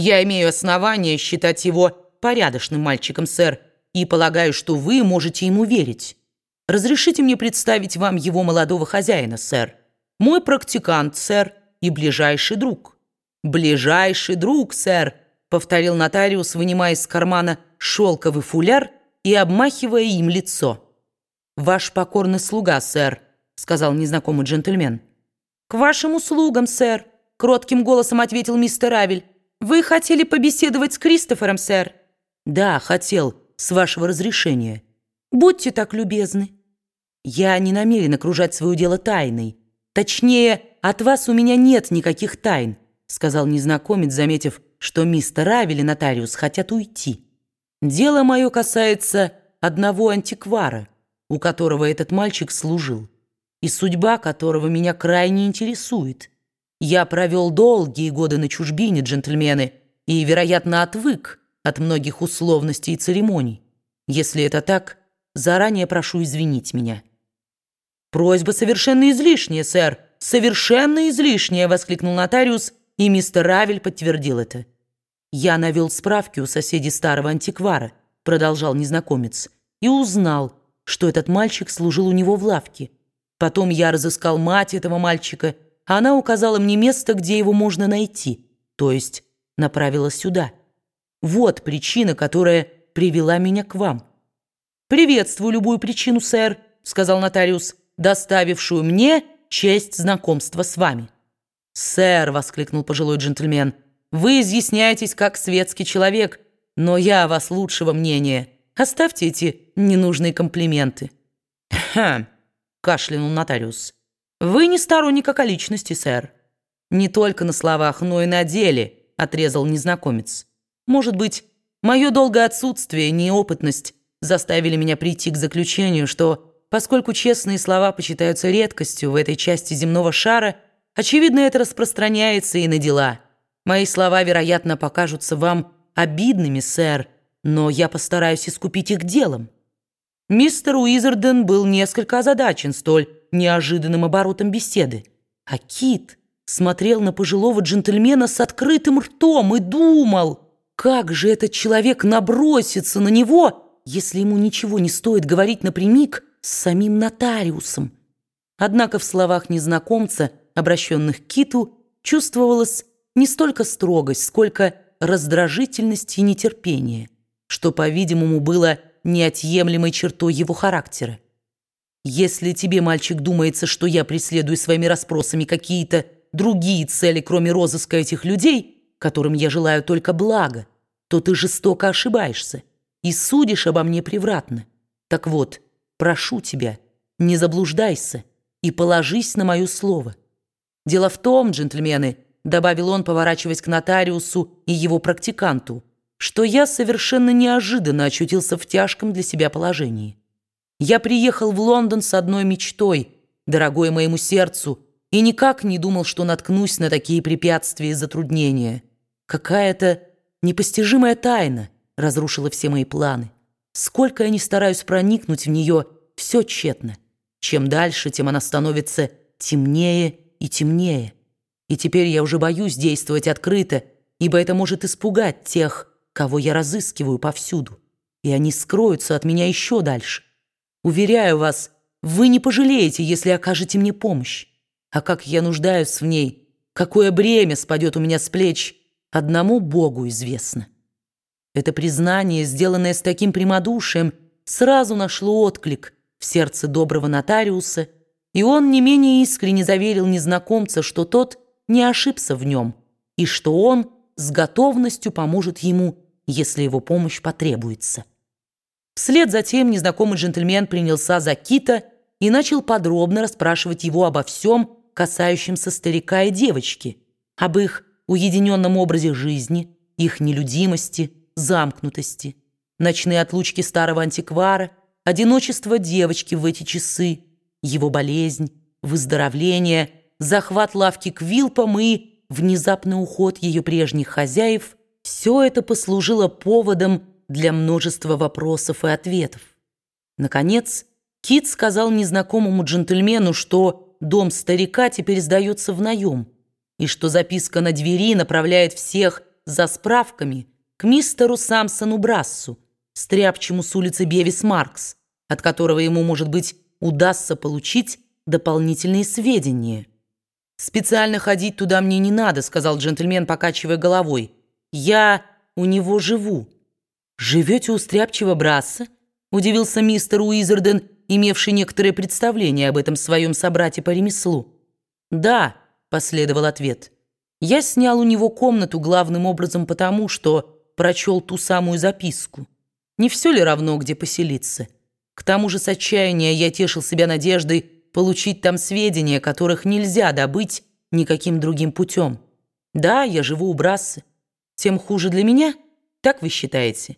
Я имею основания считать его порядочным мальчиком, сэр, и полагаю, что вы можете ему верить. Разрешите мне представить вам его молодого хозяина, сэр. Мой практикант, сэр, и ближайший друг». «Ближайший друг, сэр», — повторил нотариус, вынимая из кармана шелковый фуляр и обмахивая им лицо. «Ваш покорный слуга, сэр», — сказал незнакомый джентльмен. «К вашим услугам, сэр», — кротким голосом ответил мистер Авель. «Вы хотели побеседовать с Кристофером, сэр?» «Да, хотел, с вашего разрешения». «Будьте так любезны». «Я не намерен окружать свое дело тайной. Точнее, от вас у меня нет никаких тайн», сказал незнакомец, заметив, что мистер Авель и нотариус хотят уйти. «Дело мое касается одного антиквара, у которого этот мальчик служил и судьба которого меня крайне интересует. Я провел долгие годы на чужбине, джентльмены, и, вероятно, отвык от многих условностей и церемоний. Если это так, заранее прошу извинить меня». «Просьба совершенно излишняя, сэр, совершенно излишняя!» — воскликнул нотариус, и мистер Равель подтвердил это. «Я навел справки у соседей старого антиквара», — продолжал незнакомец, «и узнал, что этот мальчик служил у него в лавке. Потом я разыскал мать этого мальчика, она указала мне место, где его можно найти, то есть направила сюда. Вот причина, которая привела меня к вам. «Приветствую любую причину, сэр», — сказал нотариус, «доставившую мне честь знакомства с вами». «Сэр», — воскликнул пожилой джентльмен, «вы изъясняетесь как светский человек, но я вас лучшего мнения. Оставьте эти ненужные комплименты». «Хм», — кашлянул нотариус. «Вы не сторонник околичности, сэр». «Не только на словах, но и на деле», — отрезал незнакомец. «Может быть, мое долгое отсутствие, неопытность заставили меня прийти к заключению, что, поскольку честные слова почитаются редкостью в этой части земного шара, очевидно, это распространяется и на дела. Мои слова, вероятно, покажутся вам обидными, сэр, но я постараюсь искупить их делом». Мистер Уизерден был несколько озадачен столь неожиданным оборотом беседы. А Кит смотрел на пожилого джентльмена с открытым ртом и думал, как же этот человек набросится на него, если ему ничего не стоит говорить напрямик с самим нотариусом. Однако в словах незнакомца, обращенных к Киту, чувствовалась не столько строгость, сколько раздражительность и нетерпение, что, по-видимому, было неотъемлемой чертой его характера. Если тебе, мальчик, думается, что я преследую своими расспросами какие-то другие цели, кроме розыска этих людей, которым я желаю только блага, то ты жестоко ошибаешься и судишь обо мне превратно. Так вот, прошу тебя, не заблуждайся и положись на мое слово. Дело в том, джентльмены, добавил он, поворачиваясь к нотариусу и его практиканту, что я совершенно неожиданно очутился в тяжком для себя положении. Я приехал в Лондон с одной мечтой, дорогой моему сердцу, и никак не думал, что наткнусь на такие препятствия и затруднения. Какая-то непостижимая тайна разрушила все мои планы. Сколько я не стараюсь проникнуть в нее, все тщетно. Чем дальше, тем она становится темнее и темнее. И теперь я уже боюсь действовать открыто, ибо это может испугать тех, кого я разыскиваю повсюду, и они скроются от меня еще дальше. Уверяю вас, вы не пожалеете, если окажете мне помощь. А как я нуждаюсь в ней, какое бремя спадет у меня с плеч, одному Богу известно. Это признание, сделанное с таким прямодушием, сразу нашло отклик в сердце доброго нотариуса, и он не менее искренне заверил незнакомца, что тот не ошибся в нем, и что он с готовностью поможет ему если его помощь потребуется. Вслед за тем незнакомый джентльмен принялся за Кита и начал подробно расспрашивать его обо всем, касающемся старика и девочки, об их уединенном образе жизни, их нелюдимости, замкнутости, ночные отлучки старого антиквара, одиночество девочки в эти часы, его болезнь, выздоровление, захват лавки Квилпом и внезапный уход ее прежних хозяев все это послужило поводом для множества вопросов и ответов. Наконец, Кит сказал незнакомому джентльмену, что дом старика теперь сдается в наем, и что записка на двери направляет всех за справками к мистеру Самсону Брассу, стряпчему с улицы Бевис Маркс, от которого ему, может быть, удастся получить дополнительные сведения. «Специально ходить туда мне не надо», — сказал джентльмен, покачивая головой. «Я у него живу». «Живете у стряпчего Брасса?» — удивился мистер Уизерден, имевший некоторое представление об этом своем собрате по ремеслу. «Да», — последовал ответ. «Я снял у него комнату главным образом потому, что прочел ту самую записку. Не все ли равно, где поселиться? К тому же с отчаяния я тешил себя надеждой получить там сведения, которых нельзя добыть никаким другим путем. Да, я живу у Брассы. Тем хуже для меня, так вы считаете?»